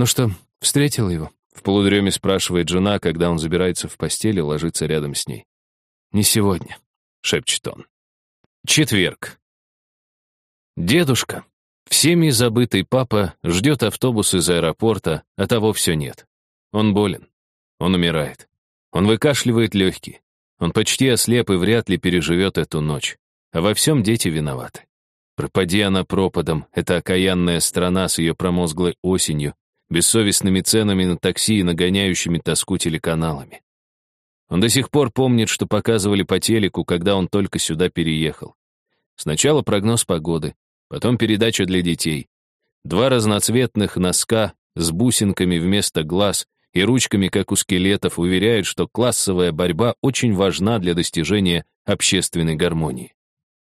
«Ну что, встретила его?» В полудреме спрашивает жена, когда он забирается в постель и ложится рядом с ней. «Не сегодня», — шепчет он. Четверг. Дедушка, всеми забытый папа, ждет автобус из аэропорта, а того все нет. Он болен. Он умирает. Он выкашливает легкие. Он почти ослеп и вряд ли переживет эту ночь. А во всем дети виноваты. Пропади она пропадом, эта окаянная страна с ее промозглой осенью, бессовестными ценами на такси и нагоняющими тоску телеканалами. Он до сих пор помнит, что показывали по телеку, когда он только сюда переехал. Сначала прогноз погоды, потом передача для детей. Два разноцветных носка с бусинками вместо глаз и ручками, как у скелетов, уверяют, что классовая борьба очень важна для достижения общественной гармонии.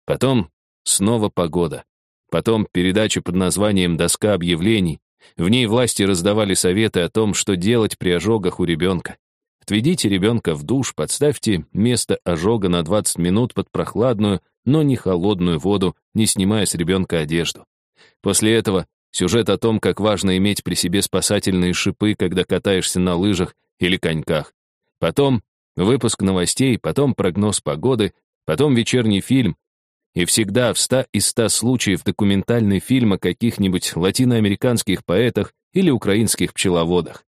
Потом снова погода. Потом передача под названием «Доска объявлений». В ней власти раздавали советы о том, что делать при ожогах у ребенка. Отведите ребенка в душ, подставьте место ожога на 20 минут под прохладную, но не холодную воду, не снимая с ребенка одежду. После этого сюжет о том, как важно иметь при себе спасательные шипы, когда катаешься на лыжах или коньках. Потом выпуск новостей, потом прогноз погоды, потом вечерний фильм, и всегда в ста из ста случаев документальный фильм о каких-нибудь латиноамериканских поэтах или украинских пчеловодах.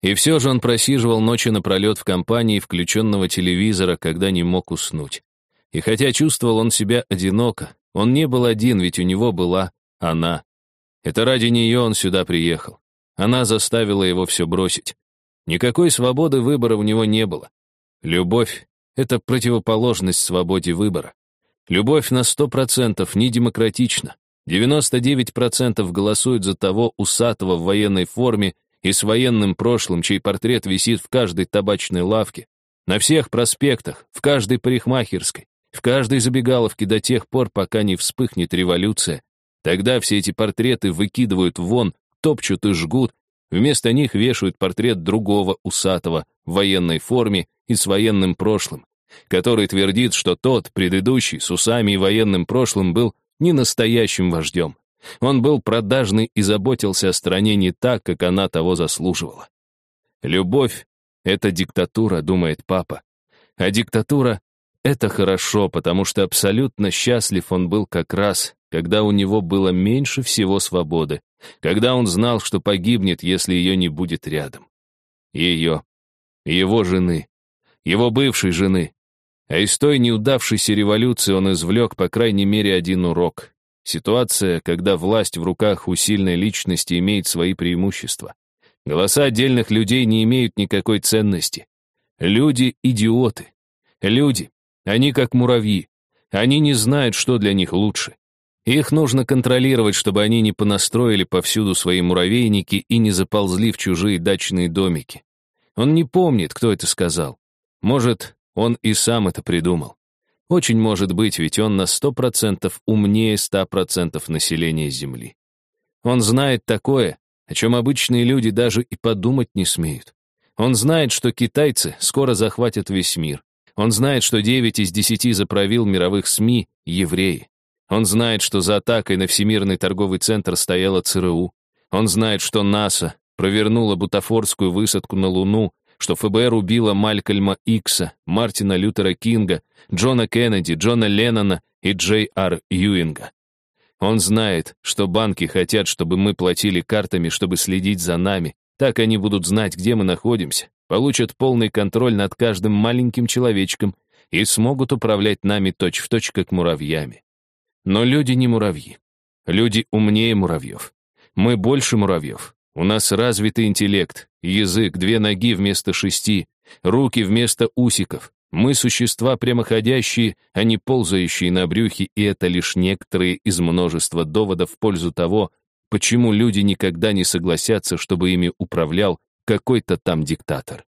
И все же он просиживал ночи напролет в компании включенного телевизора, когда не мог уснуть. И хотя чувствовал он себя одиноко, он не был один, ведь у него была она. Это ради нее он сюда приехал. Она заставила его все бросить. Никакой свободы выбора у него не было. Любовь — это противоположность свободе выбора. Любовь на сто процентов не демократична. 99% голосуют за того усатого в военной форме и с военным прошлым, чей портрет висит в каждой табачной лавке, на всех проспектах, в каждой парикмахерской, в каждой забегаловке до тех пор, пока не вспыхнет революция. Тогда все эти портреты выкидывают вон, топчут и жгут, вместо них вешают портрет другого усатого в военной форме и с военным прошлым, который твердит, что тот, предыдущий, с усами и военным прошлым, был не настоящим вождем. Он был продажный и заботился о стране не так, как она того заслуживала. Любовь — это диктатура, думает папа. А диктатура — это хорошо, потому что абсолютно счастлив он был как раз, когда у него было меньше всего свободы, когда он знал, что погибнет, если ее не будет рядом. Ее, его жены, его бывшей жены, а из той неудавшейся революции он извлек, по крайней мере, один урок. Ситуация, когда власть в руках у сильной личности имеет свои преимущества. Голоса отдельных людей не имеют никакой ценности. Люди — идиоты. Люди, они как муравьи. Они не знают, что для них лучше. Их нужно контролировать, чтобы они не понастроили повсюду свои муравейники и не заползли в чужие дачные домики. Он не помнит, кто это сказал. Может, он и сам это придумал. Очень может быть, ведь он на 100% умнее 100% населения Земли. Он знает такое, о чем обычные люди даже и подумать не смеют. Он знает, что китайцы скоро захватят весь мир. Он знает, что 9 из 10 заправил мировых СМИ — евреи. Он знает, что за атакой на Всемирный торговый центр стояла ЦРУ. Он знает, что НАСА провернула бутафорскую высадку на Луну что ФБР убило Малькольма Икса, Мартина Лютера Кинга, Джона Кеннеди, Джона Леннона и Джей Ар Юинга. Он знает, что банки хотят, чтобы мы платили картами, чтобы следить за нами. Так они будут знать, где мы находимся, получат полный контроль над каждым маленьким человечком и смогут управлять нами точь-в-точь, точь, как муравьями. Но люди не муравьи. Люди умнее муравьев. Мы больше муравьев. У нас развитый интеллект, язык, две ноги вместо шести, руки вместо усиков. Мы существа прямоходящие, а не ползающие на брюхе, и это лишь некоторые из множества доводов в пользу того, почему люди никогда не согласятся, чтобы ими управлял какой-то там диктатор.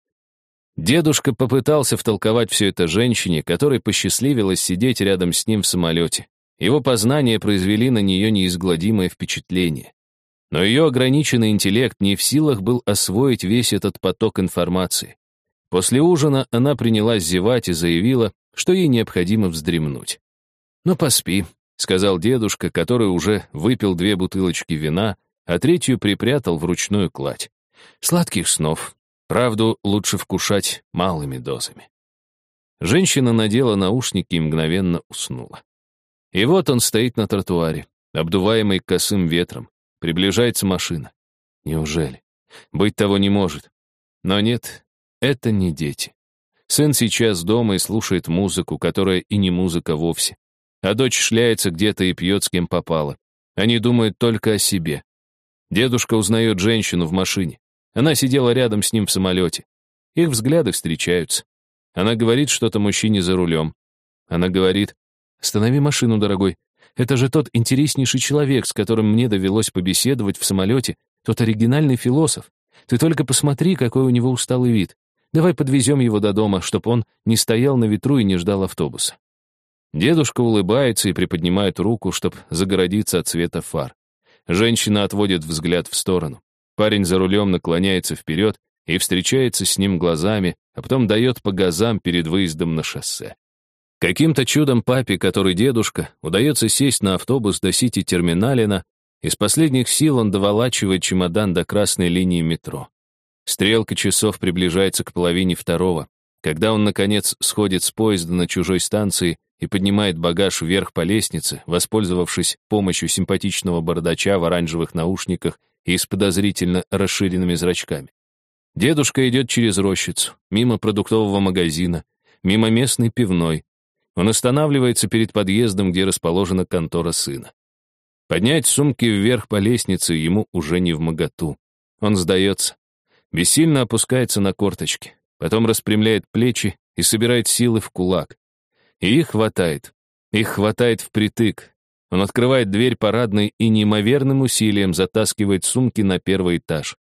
Дедушка попытался втолковать все это женщине, которой посчастливилось сидеть рядом с ним в самолете. Его познания произвели на нее неизгладимое впечатление. Но ее ограниченный интеллект не в силах был освоить весь этот поток информации. После ужина она принялась зевать и заявила, что ей необходимо вздремнуть. «Ну, поспи», — сказал дедушка, который уже выпил две бутылочки вина, а третью припрятал в ручную кладь. Сладких снов. Правду лучше вкушать малыми дозами. Женщина надела наушники и мгновенно уснула. И вот он стоит на тротуаре, обдуваемый косым ветром. Приближается машина. Неужели? Быть того не может. Но нет, это не дети. Сын сейчас дома и слушает музыку, которая и не музыка вовсе. А дочь шляется где-то и пьет с кем попало. Они думают только о себе. Дедушка узнает женщину в машине. Она сидела рядом с ним в самолете. Их взгляды встречаются. Она говорит что-то мужчине за рулем. Она говорит, «Останови машину, дорогой. Это же тот интереснейший человек, с которым мне довелось побеседовать в самолете, тот оригинальный философ. Ты только посмотри, какой у него усталый вид. Давай подвезем его до дома, чтобы он не стоял на ветру и не ждал автобуса». Дедушка улыбается и приподнимает руку, чтобы загородиться от света фар. Женщина отводит взгляд в сторону. Парень за рулем наклоняется вперед и встречается с ним глазами, а потом дает по газам перед выездом на шоссе. Каким-то чудом папе, который дедушка, удается сесть на автобус до Сити-терминалина, из последних сил он доволачивает чемодан до красной линии метро. Стрелка часов приближается к половине второго. Когда он, наконец, сходит с поезда на чужой станции и поднимает багаж вверх по лестнице, воспользовавшись помощью симпатичного бородача в оранжевых наушниках и с подозрительно расширенными зрачками. Дедушка идет через рощицу, мимо продуктового магазина, мимо местной пивной, он останавливается перед подъездом, где расположена контора сына. Поднять сумки вверх по лестнице ему уже не в моготу. Он сдается. Бессильно опускается на корточки. Потом распрямляет плечи и собирает силы в кулак. И их хватает. Их хватает впритык. Он открывает дверь парадной и неимоверным усилием затаскивает сумки на первый этаж.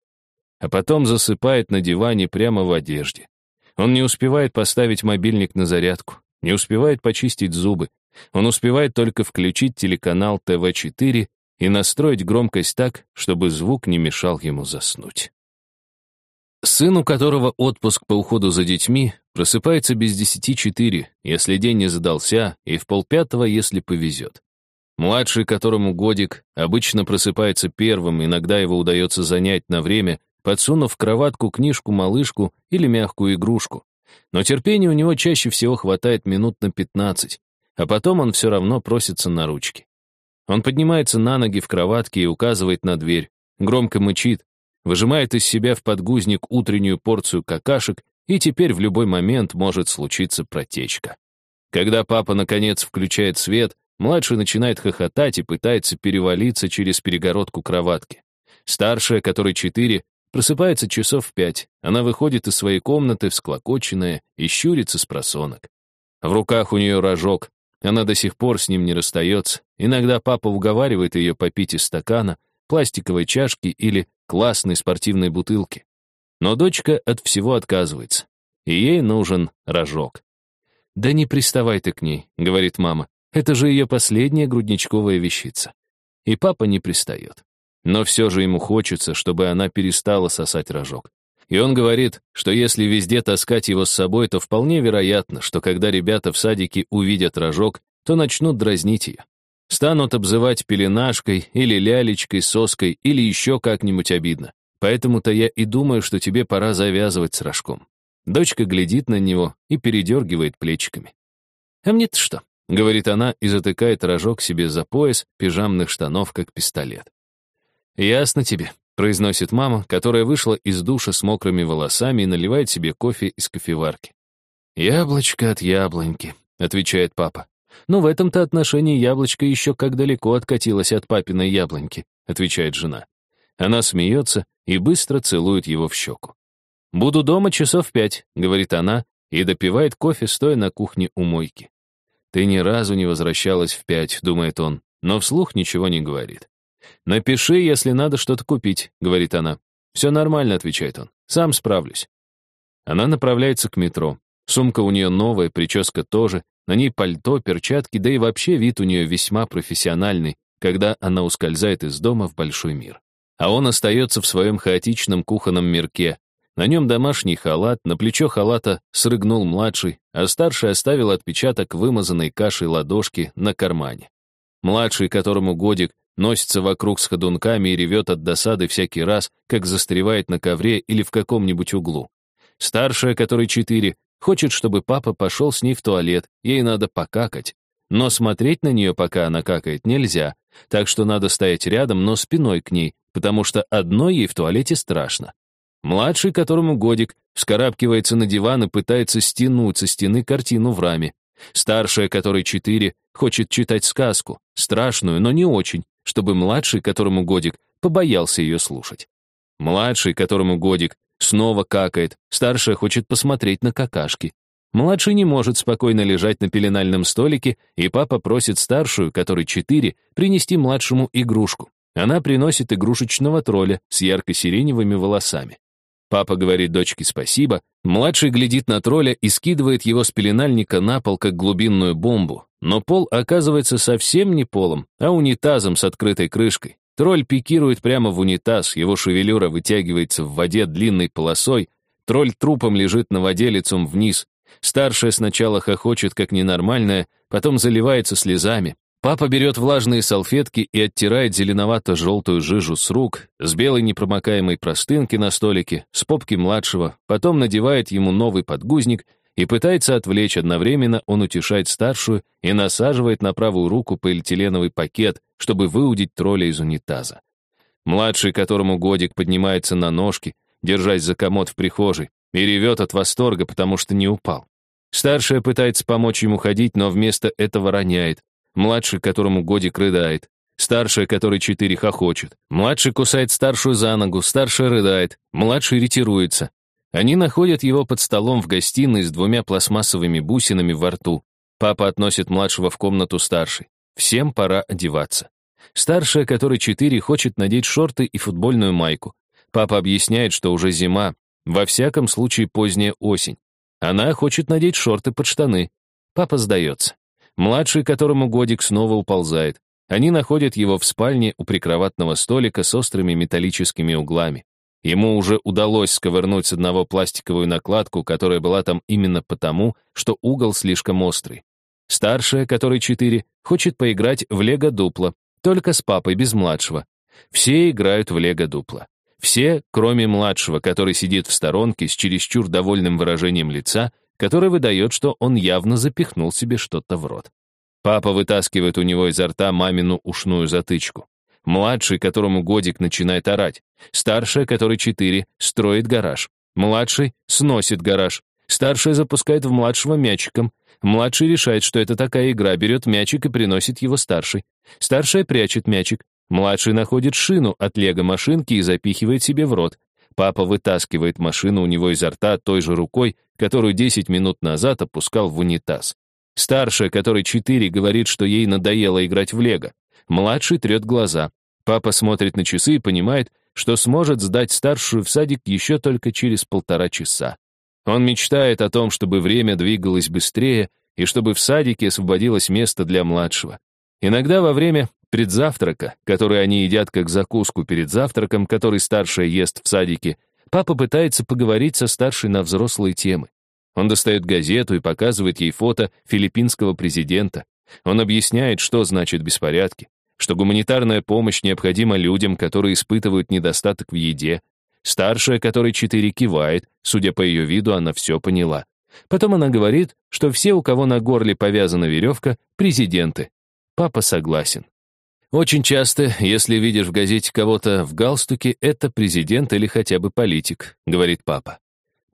А потом засыпает на диване прямо в одежде. Он не успевает поставить мобильник на зарядку. Не успевает почистить зубы. Он успевает только включить телеканал ТВ-4 и настроить громкость так, чтобы звук не мешал ему заснуть. Сын, у которого отпуск по уходу за детьми, просыпается без десяти четыре, если день не задался, и в полпятого, если повезет. Младший, которому годик, обычно просыпается первым, иногда его удается занять на время, подсунув в кроватку книжку-малышку или мягкую игрушку. Но терпения у него чаще всего хватает минут на 15, а потом он все равно просится на ручки. Он поднимается на ноги в кроватке и указывает на дверь, громко мычит, выжимает из себя в подгузник утреннюю порцию какашек, и теперь в любой момент может случиться протечка. Когда папа, наконец, включает свет, младший начинает хохотать и пытается перевалиться через перегородку кроватки. Старшая, которой четыре, Просыпается часов в пять. Она выходит из своей комнаты, всклокоченная, и щурится с просонок. В руках у нее рожок. Она до сих пор с ним не расстается. Иногда папа уговаривает ее попить из стакана, пластиковой чашки или классной спортивной бутылки. Но дочка от всего отказывается. И ей нужен рожок. «Да не приставай ты к ней», — говорит мама. «Это же ее последняя грудничковая вещица». И папа не пристает. Но все же ему хочется, чтобы она перестала сосать рожок. И он говорит, что если везде таскать его с собой, то вполне вероятно, что когда ребята в садике увидят рожок, то начнут дразнить ее. Станут обзывать пеленашкой или лялечкой, соской или еще как-нибудь обидно. Поэтому-то я и думаю, что тебе пора завязывать с рожком. Дочка глядит на него и передергивает плечиками. «А мне-то что?» — говорит она и затыкает рожок себе за пояс пижамных штанов, как пистолет. «Ясно тебе», — произносит мама, которая вышла из душа с мокрыми волосами и наливает себе кофе из кофеварки. «Яблочко от яблоньки», — отвечает папа. «Но в этом-то отношении яблочко еще как далеко откатилось от папиной яблоньки», — отвечает жена. Она смеется и быстро целует его в щеку. «Буду дома часов пять», — говорит она, и допивает кофе, стоя на кухне у мойки. «Ты ни разу не возвращалась в пять», — думает он, но вслух ничего не говорит. «Напиши, если надо что-то купить», — говорит она. «Все нормально», — отвечает он. «Сам справлюсь». Она направляется к метро. Сумка у нее новая, прическа тоже. На ней пальто, перчатки, да и вообще вид у нее весьма профессиональный, когда она ускользает из дома в большой мир. А он остается в своем хаотичном кухонном мирке. На нем домашний халат, на плечо халата срыгнул младший, а старший оставил отпечаток вымазанной кашей ладошки на кармане. Младший, которому годик, носится вокруг с ходунками и ревет от досады всякий раз, как застревает на ковре или в каком-нибудь углу. Старшая, которой четыре, хочет, чтобы папа пошел с ней в туалет, ей надо покакать. Но смотреть на нее, пока она какает, нельзя, так что надо стоять рядом, но спиной к ней, потому что одной ей в туалете страшно. Младший, которому годик, вскарабкивается на диван и пытается стянуть со стены картину в раме. Старшая, которой четыре, хочет читать сказку, страшную, но не очень, чтобы младший, которому годик, побоялся ее слушать. Младший, которому годик, снова какает, старшая хочет посмотреть на какашки. Младший не может спокойно лежать на пеленальном столике, и папа просит старшую, которой четыре, принести младшему игрушку. Она приносит игрушечного тролля с ярко-сиреневыми волосами. Папа говорит дочке спасибо, младший глядит на тролля и скидывает его с пеленальника на пол, как глубинную бомбу. Но пол оказывается совсем не полом, а унитазом с открытой крышкой. Тролль пикирует прямо в унитаз, его шевелюра вытягивается в воде длинной полосой, тролль трупом лежит на воде лицом вниз, Старшая сначала хохочет, как ненормальная, потом заливается слезами. Папа берет влажные салфетки и оттирает зеленовато-желтую жижу с рук, с белой непромокаемой простынки на столике, с попки младшего, потом надевает ему новый подгузник и пытается отвлечь одновременно, он утешает старшую и насаживает на правую руку полиэтиленовый пакет, чтобы выудить тролля из унитаза. Младший, которому годик, поднимается на ножки, держась за комод в прихожей, и ревет от восторга, потому что не упал. Старшая пытается помочь ему ходить, но вместо этого роняет. Младший, которому годик, рыдает. Старшая, который четыре, хохочет. Младший кусает старшую за ногу, старшая рыдает. Младший ретируется. Они находят его под столом в гостиной с двумя пластмассовыми бусинами во рту. Папа относит младшего в комнату старшей. Всем пора одеваться. Старшая, которой четыре, хочет надеть шорты и футбольную майку. Папа объясняет, что уже зима, во всяком случае, поздняя осень. Она хочет надеть шорты под штаны. Папа сдается. Младший, которому годик, снова уползает. Они находят его в спальне у прикроватного столика с острыми металлическими углами. Ему уже удалось сковырнуть с одного пластиковую накладку, которая была там именно потому, что угол слишком острый. Старшая, которой четыре, хочет поиграть в лего-дупло, только с папой, без младшего. Все играют в лего-дупло. Все, кроме младшего, который сидит в сторонке с чересчур довольным выражением лица, которое выдает, что он явно запихнул себе что-то в рот. Папа вытаскивает у него изо рта мамину ушную затычку. Младший, которому годик, начинает орать. Старшая, который четыре, строит гараж. Младший сносит гараж. Старшая запускает в младшего мячиком. Младший решает, что это такая игра, берет мячик и приносит его старший. Старшая прячет мячик. Младший находит шину от лего-машинки и запихивает себе в рот. Папа вытаскивает машину у него изо рта той же рукой, которую 10 минут назад опускал в унитаз. Старшая, которой 4, говорит, что ей надоело играть в лего. Младший трет глаза. Папа смотрит на часы и понимает, что сможет сдать старшую в садик еще только через полтора часа. Он мечтает о том, чтобы время двигалось быстрее и чтобы в садике освободилось место для младшего. Иногда во время предзавтрака, который они едят как закуску перед завтраком, который старшая ест в садике, папа пытается поговорить со старшей на взрослые темы. Он достает газету и показывает ей фото филиппинского президента. Он объясняет, что значит беспорядки, что гуманитарная помощь необходима людям, которые испытывают недостаток в еде. Старшая, которой четыре кивает, судя по ее виду, она все поняла. Потом она говорит, что все, у кого на горле повязана веревка, президенты. Папа согласен. Очень часто, если видишь в газете кого-то в галстуке, это президент или хотя бы политик, говорит папа.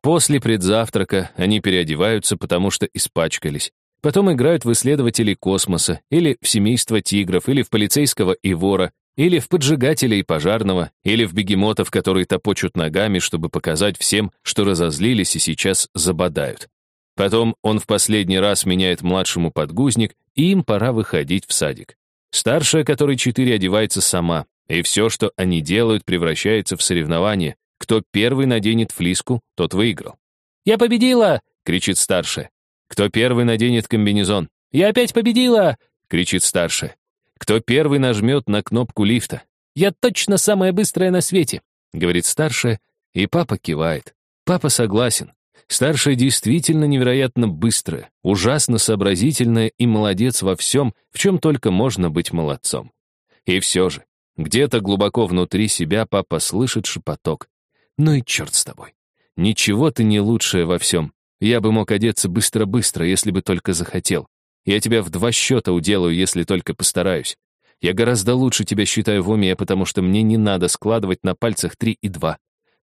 После предзавтрака они переодеваются, потому что испачкались. Потом играют в исследователей космоса, или в семейство тигров, или в полицейского и вора, или в поджигателя и пожарного, или в бегемотов, которые топочут ногами, чтобы показать всем, что разозлились и сейчас забодают. Потом он в последний раз меняет младшему подгузник, и им пора выходить в садик. Старшая, которой четыре, одевается сама, и все, что они делают, превращается в соревнование. Кто первый наденет флиску, тот выиграл. «Я победила!» — кричит старшая. Кто первый наденет комбинезон? «Я опять победила!» — кричит старшая. Кто первый нажмет на кнопку лифта? «Я точно самая быстрая на свете!» — говорит старшая, и папа кивает. Папа согласен. Старшая действительно невероятно быстрая, ужасно сообразительная и молодец во всем, в чем только можно быть молодцом. И все же, где-то глубоко внутри себя папа слышит шепоток. «Ну и черт с тобой. Ничего ты не лучшее во всем. Я бы мог одеться быстро-быстро, если бы только захотел. Я тебя в два счета уделаю, если только постараюсь. Я гораздо лучше тебя считаю в уме, потому что мне не надо складывать на пальцах три и два.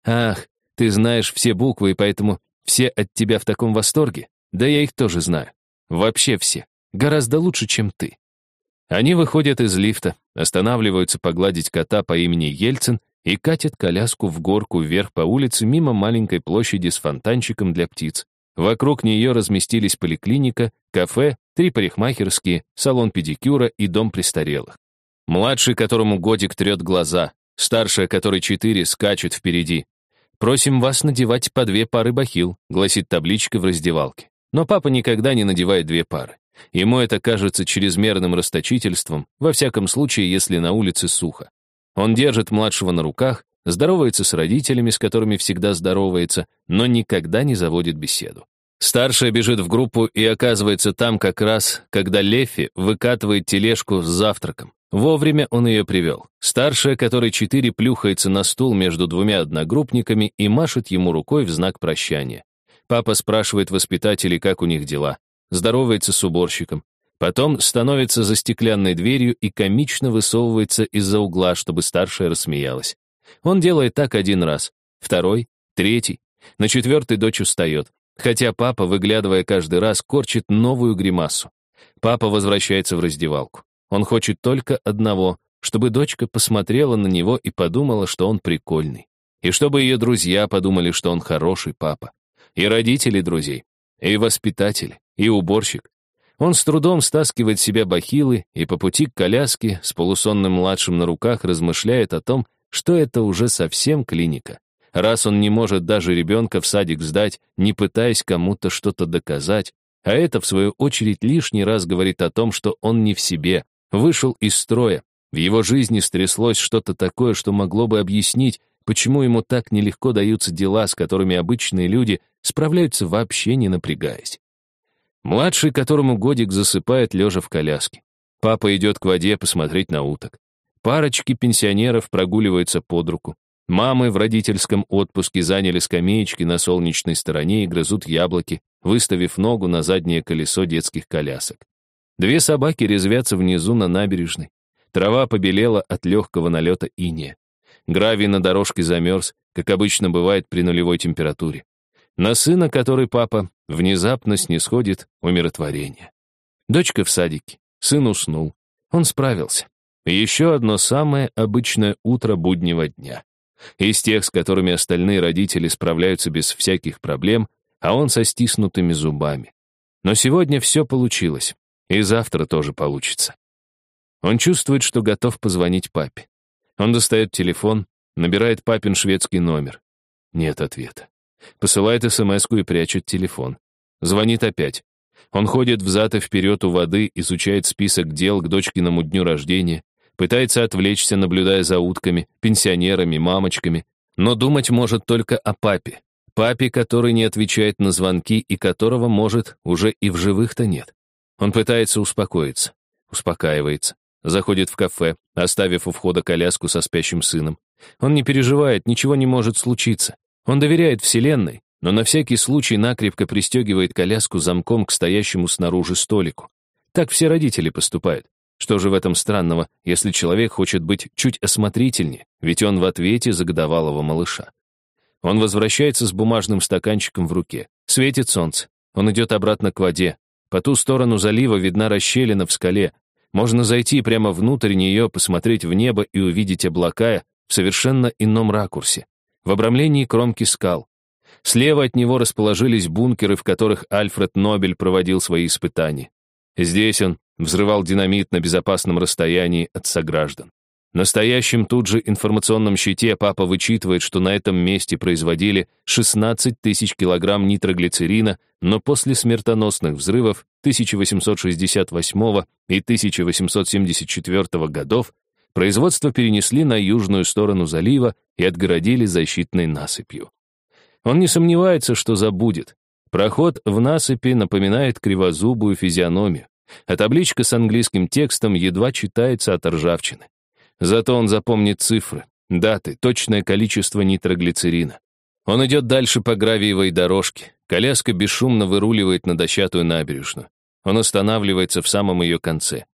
Ах, ты знаешь все буквы, и поэтому все от тебя в таком восторге? Да я их тоже знаю. Вообще все. Гораздо лучше, чем ты. Они выходят из лифта, останавливаются погладить кота по имени Ельцин и катят коляску в горку вверх по улице мимо маленькой площади с фонтанчиком для птиц. Вокруг нее разместились поликлиника, кафе, три парикмахерские, салон педикюра и дом престарелых. Младший, которому годик трет глаза, старшая, который четыре, скачет впереди. «Просим вас надевать по две пары бахил», гласит табличка в раздевалке. Но папа никогда не надевает две пары. Ему это кажется чрезмерным расточительством, во всяком случае, если на улице сухо. Он держит младшего на руках, здоровается с родителями, с которыми всегда здоровается, но никогда не заводит беседу. Старшая бежит в группу и оказывается там как раз, когда Лефи выкатывает тележку с завтраком. Вовремя он ее привел. Старшая, которой четыре, плюхается на стул между двумя одногруппниками и машет ему рукой в знак прощания. Папа спрашивает воспитателей, как у них дела. Здоровается с уборщиком. Потом становится за стеклянной дверью и комично высовывается из-за угла, чтобы старшая рассмеялась. Он делает так один раз, второй, третий. На четвертый дочь устает. Хотя папа, выглядывая каждый раз, корчит новую гримасу. Папа возвращается в раздевалку. Он хочет только одного, чтобы дочка посмотрела на него и подумала, что он прикольный. И чтобы ее друзья подумали, что он хороший папа. И родители друзей, и воспитатели, и уборщик. Он с трудом стаскивает себя бахилы и по пути к коляске с полусонным младшим на руках размышляет о том, что это уже совсем клиника. Раз он не может даже ребенка в садик сдать, не пытаясь кому-то что-то доказать, а это, в свою очередь, лишний раз говорит о том, что он не в себе, вышел из строя. В его жизни стряслось что-то такое, что могло бы объяснить, почему ему так нелегко даются дела, с которыми обычные люди справляются вообще не напрягаясь. Младший, которому годик засыпает, лежа в коляске. Папа идет к воде посмотреть на уток. Парочки пенсионеров прогуливаются под руку. Мамы в родительском отпуске заняли скамеечки на солнечной стороне и грызут яблоки, выставив ногу на заднее колесо детских колясок. Две собаки резвятся внизу на набережной. Трава побелела от легкого налета иния. Гравий на дорожке замерз, как обычно бывает при нулевой температуре. На сына, который папа, внезапно снисходит умиротворение. Дочка в садике, сын уснул. Он справился. Еще одно самое обычное утро буднего дня. Из тех, с которыми остальные родители справляются без всяких проблем, а он со стиснутыми зубами. Но сегодня все получилось. И завтра тоже получится. Он чувствует, что готов позвонить папе. Он достает телефон, набирает папин шведский номер. Нет ответа. Посылает смс и прячет телефон. Звонит опять. Он ходит взад и вперед у воды, изучает список дел к дочкиному дню рождения, пытается отвлечься, наблюдая за утками, пенсионерами, мамочками, но думать может только о папе. Папе, который не отвечает на звонки и которого, может, уже и в живых-то нет. Он пытается успокоиться, успокаивается, заходит в кафе, оставив у входа коляску со спящим сыном. Он не переживает, ничего не может случиться. Он доверяет Вселенной, но на всякий случай накрепко пристегивает коляску замком к стоящему снаружи столику. Так все родители поступают. Что же в этом странного, если человек хочет быть чуть осмотрительнее, ведь он в ответе за годовалого малыша. Он возвращается с бумажным стаканчиком в руке. Светит солнце. Он идет обратно к воде, по ту сторону залива видна расщелина в скале. Можно зайти прямо внутрь нее, посмотреть в небо и увидеть облака в совершенно ином ракурсе, в обрамлении кромки скал. Слева от него расположились бункеры, в которых Альфред Нобель проводил свои испытания. Здесь он взрывал динамит на безопасном расстоянии от сограждан. В настоящем тут же информационном щите папа вычитывает, что на этом месте производили 16 тысяч килограмм нитроглицерина, но после смертоносных взрывов 1868 и 1874 годов производство перенесли на южную сторону залива и отгородили защитной насыпью. Он не сомневается, что забудет. Проход в насыпи напоминает кривозубую физиономию, а табличка с английским текстом едва читается от ржавчины. Зато он запомнит цифры, даты, точное количество нитроглицерина. Он идет дальше по гравиевой дорожке. Коляска бесшумно выруливает на дощатую набережную. Он останавливается в самом ее конце.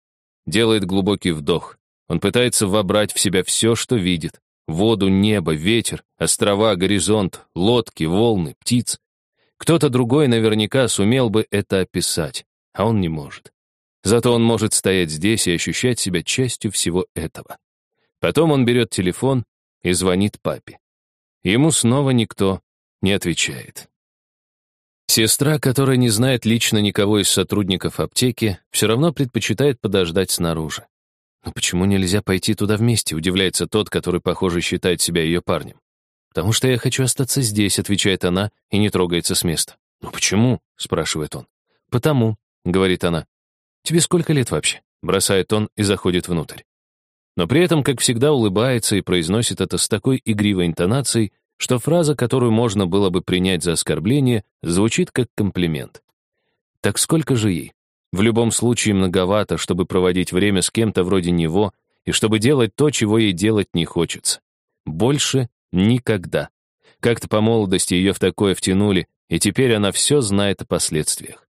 Делает глубокий вдох. Он пытается вобрать в себя все, что видит. Воду, небо, ветер, острова, горизонт, лодки, волны, птиц. Кто-то другой наверняка сумел бы это описать, а он не может. Зато он может стоять здесь и ощущать себя частью всего этого. Потом он берет телефон и звонит папе. Ему снова никто не отвечает. Сестра, которая не знает лично никого из сотрудников аптеки, все равно предпочитает подождать снаружи. «Но почему нельзя пойти туда вместе?» — удивляется тот, который, похоже, считает себя ее парнем. «Потому что я хочу остаться здесь», — отвечает она и не трогается с места. «Ну почему?» — спрашивает он. «Потому», — говорит она. «Тебе сколько лет вообще?» — бросает он и заходит внутрь. Но при этом, как всегда, улыбается и произносит это с такой игривой интонацией, что фраза, которую можно было бы принять за оскорбление, звучит как комплимент. Так сколько же ей? В любом случае многовато, чтобы проводить время с кем-то вроде него и чтобы делать то, чего ей делать не хочется. Больше никогда. Как-то по молодости ее в такое втянули, и теперь она все знает о последствиях.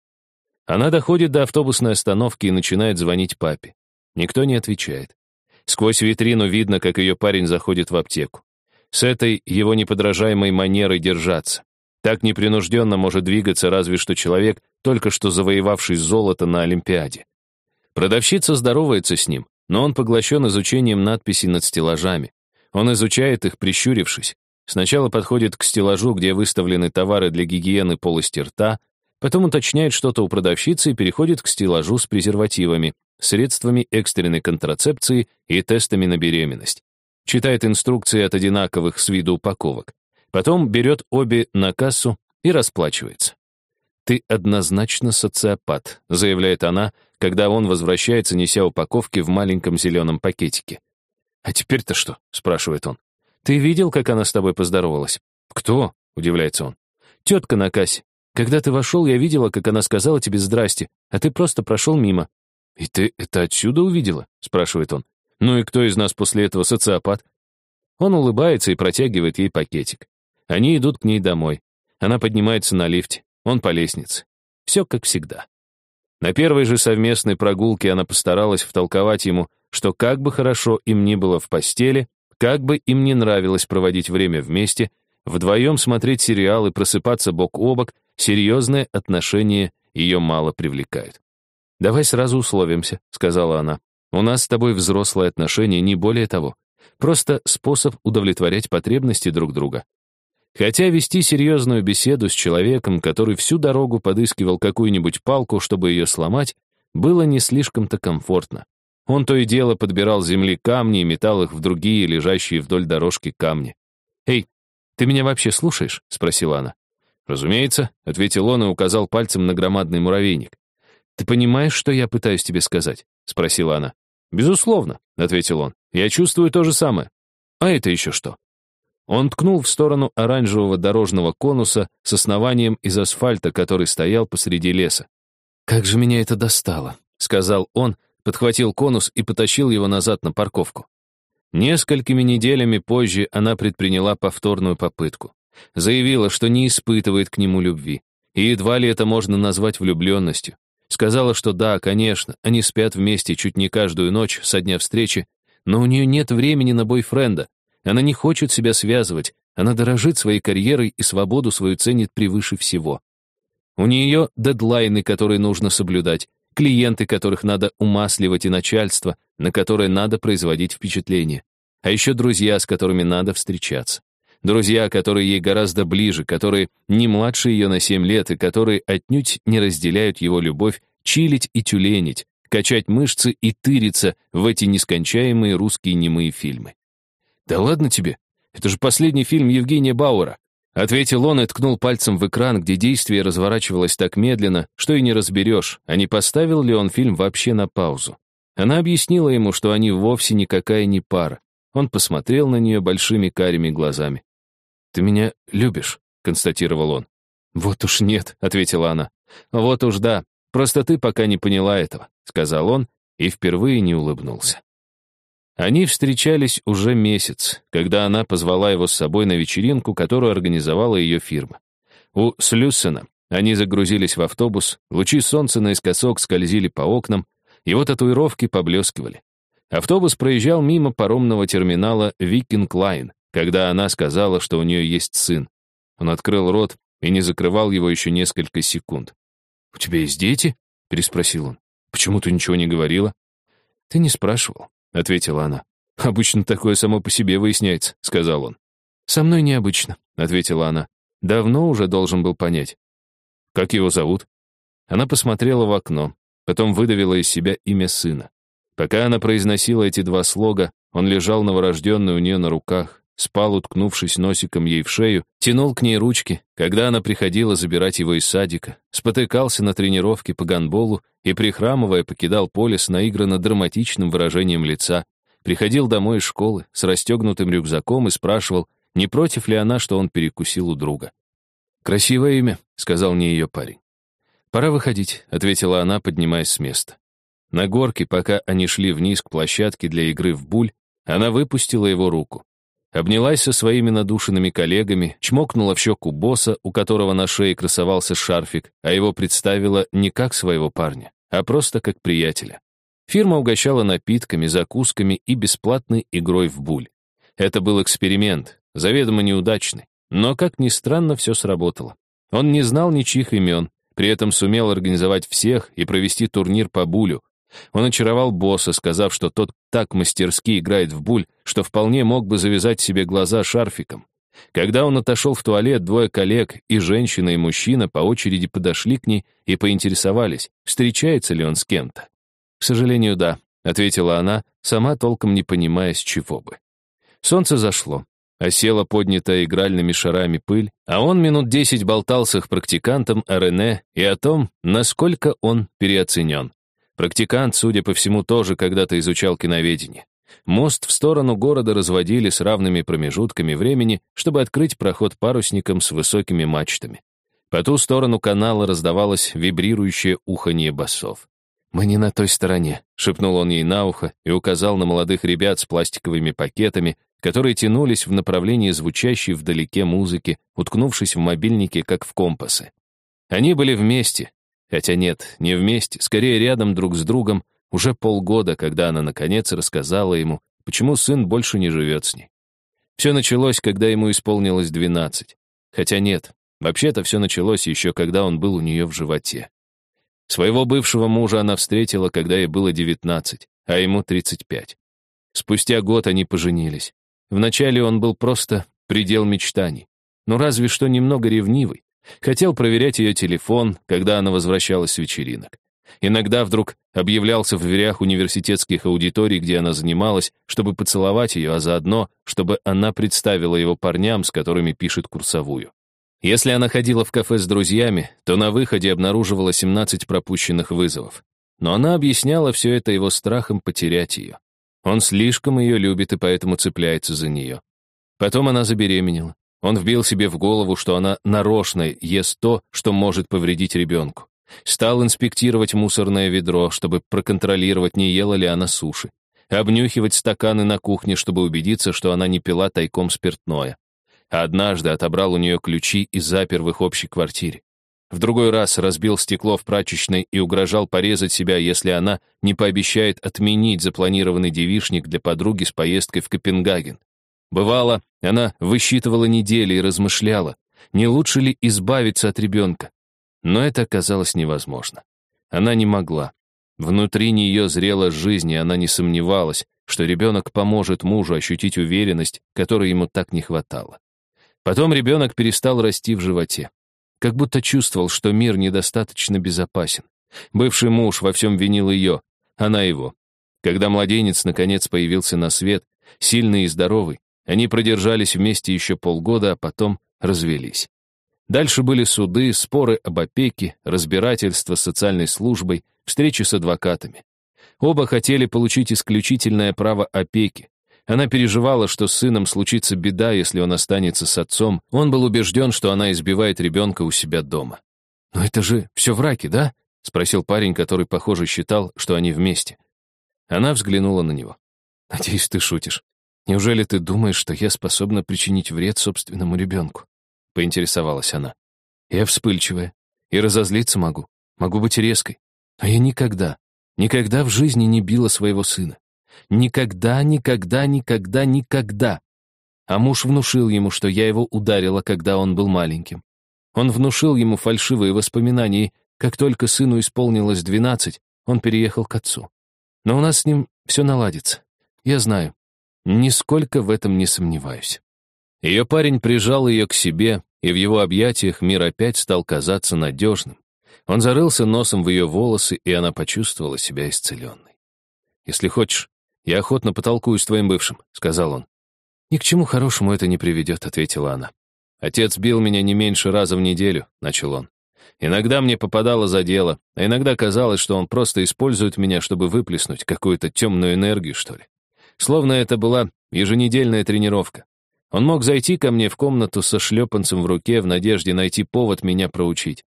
Она доходит до автобусной остановки и начинает звонить папе. Никто не отвечает. Сквозь витрину видно, как ее парень заходит в аптеку с этой его неподражаемой манерой держаться. Так непринужденно может двигаться разве что человек, только что завоевавший золото на Олимпиаде. Продавщица здоровается с ним, но он поглощен изучением надписей над стеллажами. Он изучает их, прищурившись. Сначала подходит к стеллажу, где выставлены товары для гигиены полости рта, потом уточняет что-то у продавщицы и переходит к стеллажу с презервативами, средствами экстренной контрацепции и тестами на беременность читает инструкции от одинаковых с виду упаковок. Потом берет обе на кассу и расплачивается. «Ты однозначно социопат», — заявляет она, когда он возвращается, неся упаковки в маленьком зеленом пакетике. «А теперь-то что?» — спрашивает он. «Ты видел, как она с тобой поздоровалась?» «Кто?» — удивляется он. «Тетка на кассе. Когда ты вошел, я видела, как она сказала тебе «здрасте», а ты просто прошел мимо». «И ты это отсюда увидела?» — спрашивает он. Ну и кто из нас после этого социопат? Он улыбается и протягивает ей пакетик. Они идут к ней домой. Она поднимается на лифте, он по лестнице. Все как всегда. На первой же совместной прогулке она постаралась втолковать ему, что как бы хорошо им ни было в постели, как бы им не нравилось проводить время вместе, вдвоем смотреть сериалы, просыпаться бок о бок, серьезные отношения ее мало привлекают. «Давай сразу условимся», — сказала она. У нас с тобой взрослые отношения, не более того. Просто способ удовлетворять потребности друг друга. Хотя вести серьезную беседу с человеком, который всю дорогу подыскивал какую-нибудь палку, чтобы ее сломать, было не слишком-то комфортно. Он то и дело подбирал земли камни и метал их в другие, лежащие вдоль дорожки камни. «Эй, ты меня вообще слушаешь?» — спросила она. «Разумеется», — ответил он и указал пальцем на громадный муравейник. «Ты понимаешь, что я пытаюсь тебе сказать?» — спросила она. «Безусловно», — ответил он. «Я чувствую то же самое». «А это еще что?» Он ткнул в сторону оранжевого дорожного конуса с основанием из асфальта, который стоял посреди леса. «Как же меня это достало», — сказал он, подхватил конус и потащил его назад на парковку. Несколькими неделями позже она предприняла повторную попытку. Заявила, что не испытывает к нему любви. И едва ли это можно назвать влюбленностью. Сказала, что да, конечно, они спят вместе чуть не каждую ночь со дня встречи, но у нее нет времени на бойфренда. Она не хочет себя связывать, она дорожит своей карьерой и свободу свою ценит превыше всего. У нее дедлайны, которые нужно соблюдать, клиенты, которых надо умасливать, и начальство, на которое надо производить впечатление. А еще друзья, с которыми надо встречаться. Друзья, которые ей гораздо ближе, которые не младше ее на 7 лет и которые отнюдь не разделяют его любовь чилить и тюленить, качать мышцы и тыриться в эти нескончаемые русские немые фильмы. «Да ладно тебе, это же последний фильм Евгения Бауэра», ответил он и ткнул пальцем в экран, где действие разворачивалось так медленно, что и не разберешь, а не поставил ли он фильм вообще на паузу. Она объяснила ему, что они вовсе никакая не пара. Он посмотрел на нее большими карими глазами. «Ты меня любишь», — констатировал он. «Вот уж нет», — ответила она. «Вот уж да, просто ты пока не поняла этого», — сказал он и впервые не улыбнулся. Они встречались уже месяц, когда она позвала его с собой на вечеринку, которую организовала ее фирма. У Слюссена они загрузились в автобус, лучи солнца наискосок скользили по окнам, его татуировки поблескивали. Автобус проезжал мимо паромного терминала Viking Line, когда она сказала, что у нее есть сын. Он открыл рот и не закрывал его еще несколько секунд. «У тебя есть дети?» — переспросил он. «Почему ты ничего не говорила?» «Ты не спрашивал», — ответила она. «Обычно такое само по себе выясняется», — сказал он. «Со мной необычно», — ответила она. «Давно уже должен был понять». «Как его зовут?» Она посмотрела в окно, потом выдавила из себя имя сына. Пока она произносила эти два слога, он лежал новорожденный у нее на руках, спал, уткнувшись носиком ей в шею, тянул к ней ручки, когда она приходила забирать его из садика, спотыкался на тренировке по гандболу и, прихрамывая, покидал поле с наигранно драматичным выражением лица, приходил домой из школы с расстегнутым рюкзаком и спрашивал, не против ли она, что он перекусил у друга. «Красивое имя», — сказал мне ее парень. «Пора выходить», — ответила она, поднимаясь с места. На горке, пока они шли вниз к площадке для игры в буль, она выпустила его руку. Обнялась со своими надушенными коллегами, чмокнула в щеку босса, у которого на шее красовался шарфик, а его представила не как своего парня, а просто как приятеля. Фирма угощала напитками, закусками и бесплатной игрой в буль. Это был эксперимент, заведомо неудачный, но, как ни странно, все сработало. Он не знал ничьих имен, при этом сумел организовать всех и провести турнир по булю, он очаровал босса, сказав, что тот так мастерски играет в буль, что вполне мог бы завязать себе глаза шарфиком. Когда он отошел в туалет, двое коллег, и женщина, и мужчина, по очереди подошли к ней и поинтересовались, встречается ли он с кем-то. «К сожалению, да», — ответила она, сама толком не понимая, с чего бы. Солнце зашло, осела поднятая игральными шарами пыль, а он минут десять болтал с практикантом о Рене и о том, насколько он переоценен. Практикант, судя по всему, тоже когда-то изучал киноведение. Мост в сторону города разводили с равными промежутками времени, чтобы открыть проход парусникам с высокими мачтами. По ту сторону канала раздавалось вибрирующее уханье басов. «Мы не на той стороне», — шепнул он ей на ухо и указал на молодых ребят с пластиковыми пакетами, которые тянулись в направлении звучащей вдалеке музыки, уткнувшись в мобильнике, как в компасы. Они были вместе, Хотя нет, не вместе, скорее рядом друг с другом, уже полгода, когда она наконец рассказала ему, почему сын больше не живет с ней. Все началось, когда ему исполнилось 12. Хотя нет, вообще-то все началось еще, когда он был у нее в животе. Своего бывшего мужа она встретила, когда ей было 19, а ему 35. Спустя год они поженились. Вначале он был просто предел мечтаний. Но разве что немного ревнивый. Хотел проверять ее телефон, когда она возвращалась с вечеринок. Иногда вдруг объявлялся в дверях университетских аудиторий, где она занималась, чтобы поцеловать ее, а заодно, чтобы она представила его парням, с которыми пишет курсовую. Если она ходила в кафе с друзьями, то на выходе обнаруживала 17 пропущенных вызовов. Но она объясняла все это его страхом потерять ее. Он слишком ее любит и поэтому цепляется за нее. Потом она забеременела. Он вбил себе в голову, что она нарочно ест то, что может повредить ребенку. Стал инспектировать мусорное ведро, чтобы проконтролировать, не ела ли она суши. Обнюхивать стаканы на кухне, чтобы убедиться, что она не пила тайком спиртное. Однажды отобрал у нее ключи и запер в их общей квартире. В другой раз разбил стекло в прачечной и угрожал порезать себя, если она не пообещает отменить запланированный девишник для подруги с поездкой в Копенгаген. Бывало, она высчитывала недели и размышляла, не лучше ли избавиться от ребенка. Но это оказалось невозможно. Она не могла. Внутри нее зрела жизнь, и она не сомневалась, что ребенок поможет мужу ощутить уверенность, которой ему так не хватало. Потом ребенок перестал расти в животе. Как будто чувствовал, что мир недостаточно безопасен. Бывший муж во всем винил ее, она его. Когда младенец наконец появился на свет, сильный и здоровый, они продержались вместе еще полгода, а потом развелись. Дальше были суды, споры об опеке, разбирательства с социальной службой, встречи с адвокатами. Оба хотели получить исключительное право опеки. Она переживала, что с сыном случится беда, если он останется с отцом. Он был убежден, что она избивает ребенка у себя дома. «Но это же все враки, да?» — спросил парень, который, похоже, считал, что они вместе. Она взглянула на него. Надеюсь, ты шутишь. Неужели ты думаешь, что я способна причинить вред собственному ребенку? Поинтересовалась она. Я вспыльчивая. И разозлиться могу. Могу быть резкой. Но я никогда, никогда в жизни не била своего сына. Никогда, никогда, никогда, никогда. А муж внушил ему, что я его ударила, когда он был маленьким. Он внушил ему фальшивые воспоминания, и как только сыну исполнилось двенадцать, он переехал к отцу. Но у нас с ним все наладится. Я знаю. Нисколько в этом не сомневаюсь. Ее парень прижал ее к себе, и в его объятиях мир опять стал казаться надежным. Он зарылся носом в ее волосы, и она почувствовала себя исцеленной. «Если хочешь, я охотно потолкую с твоим бывшим», — сказал он. «Ни к чему хорошему это не приведет», — ответила она. «Отец бил меня не меньше раза в неделю», — начал он. «Иногда мне попадало за дело, а иногда казалось, что он просто использует меня, чтобы выплеснуть какую-то темную энергию, что ли. Словно это была еженедельная тренировка. Он мог зайти ко мне в комнату со шлепанцем в руке в надежде найти повод меня проучить.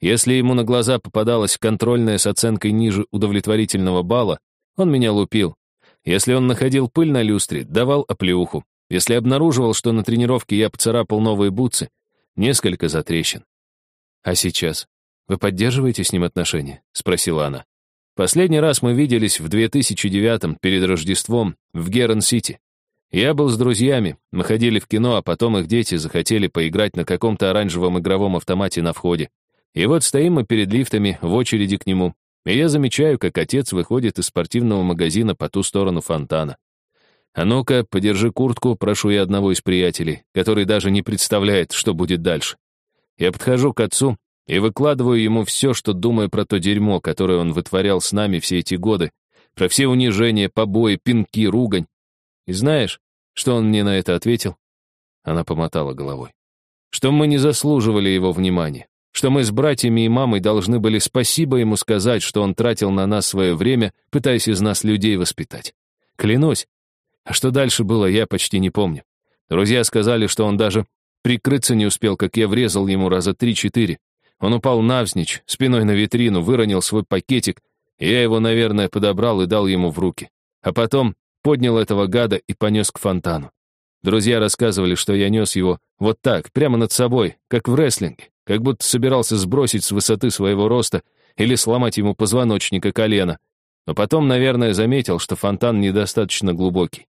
Если ему на глаза попадалась контрольная с оценкой ниже удовлетворительного балла, он меня лупил. Если он находил пыль на люстре, давал оплеуху. Если обнаруживал, что на тренировке я поцарапал новые бутсы, несколько затрещин. «А сейчас? Вы поддерживаете с ним отношения?» — спросила она. «Последний раз мы виделись в 2009-м, перед Рождеством, в Герон-Сити. Я был с друзьями, мы ходили в кино, а потом их дети захотели поиграть на каком-то оранжевом игровом автомате на входе. И вот стоим мы перед лифтами, в очереди к нему, и я замечаю, как отец выходит из спортивного магазина по ту сторону фонтана. «А ну-ка, подержи куртку», прошу я одного из приятелей, который даже не представляет, что будет дальше. Я подхожу к отцу и выкладываю ему все, что думаю про то дерьмо, которое он вытворял с нами все эти годы, про все унижения, побои, пинки, ругань. И знаешь, что он мне на это ответил? Она помотала головой. Что мы не заслуживали его внимания, что мы с братьями и мамой должны были спасибо ему сказать, что он тратил на нас свое время, пытаясь из нас людей воспитать. Клянусь, а что дальше было, я почти не помню. Друзья сказали, что он даже прикрыться не успел, как я врезал ему раза три-четыре. Он упал навзничь, спиной на витрину, выронил свой пакетик, я его, наверное, подобрал и дал ему в руки. А потом поднял этого гада и понес к фонтану. Друзья рассказывали, что я нес его вот так, прямо над собой, как в рестлинге, как будто собирался сбросить с высоты своего роста или сломать ему позвоночник и колено. Но потом, наверное, заметил, что фонтан недостаточно глубокий.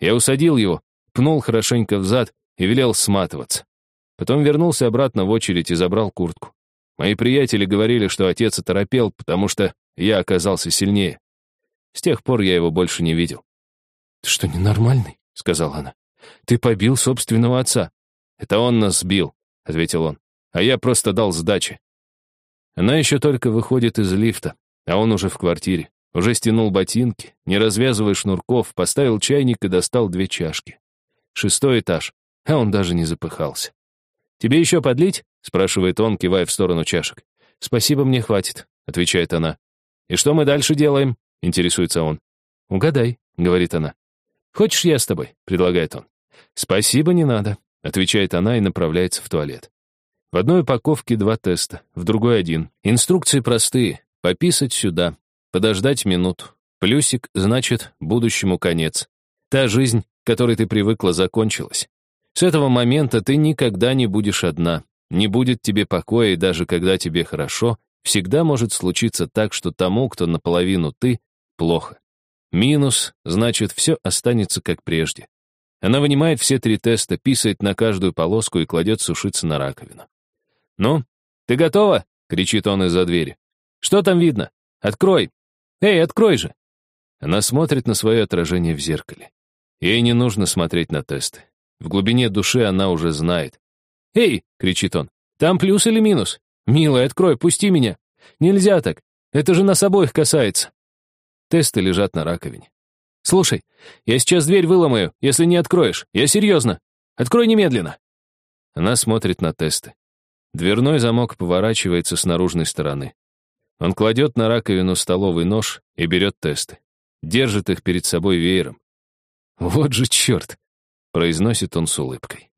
Я усадил его, пнул хорошенько взад и велел сматываться. Потом вернулся обратно в очередь и забрал куртку. Мои приятели говорили, что отец оторопел, потому что я оказался сильнее. С тех пор я его больше не видел. «Ты что, ненормальный?» — сказала она. «Ты побил собственного отца». «Это он нас сбил», — ответил он. «А я просто дал сдачи». Она еще только выходит из лифта, а он уже в квартире. Уже стянул ботинки, не развязывая шнурков, поставил чайник и достал две чашки. Шестой этаж, а он даже не запыхался. «Тебе еще подлить?» — спрашивает он, кивая в сторону чашек. «Спасибо, мне хватит», — отвечает она. «И что мы дальше делаем?» — интересуется он. «Угадай», — говорит она. «Хочешь, я с тобой?» — предлагает он. «Спасибо, не надо», — отвечает она и направляется в туалет. В одной упаковке два теста, в другой один. Инструкции простые. Пописать сюда, Подождать минуту. Плюсик значит будущему конец. Та жизнь, к которой ты привыкла, закончилась. С этого момента ты никогда не будешь одна. Не будет тебе покоя, и даже когда тебе хорошо, всегда может случиться так, что тому, кто наполовину ты, плохо. Минус, значит, все останется как прежде. Она вынимает все три теста, писает на каждую полоску и кладет сушиться на раковину. «Ну, ты готова?» — кричит он из-за двери. «Что там видно? Открой!» «Эй, открой же!» Она смотрит на свое отражение в зеркале. Ей не нужно смотреть на тесты. В глубине души она уже знает. «Эй!» — кричит он. «Там плюс или минус? Милая, открой, пусти меня! Нельзя так! Это же нас обоих касается!» Тесты лежат на раковине. «Слушай, я сейчас дверь выломаю, если не откроешь. Я серьезно. Открой немедленно!» Она смотрит на тесты. Дверной замок поворачивается с наружной стороны. Он кладет на раковину столовый нож и берет тесты. Держит их перед собой веером. «Вот же черт!» — произносит он с улыбкой.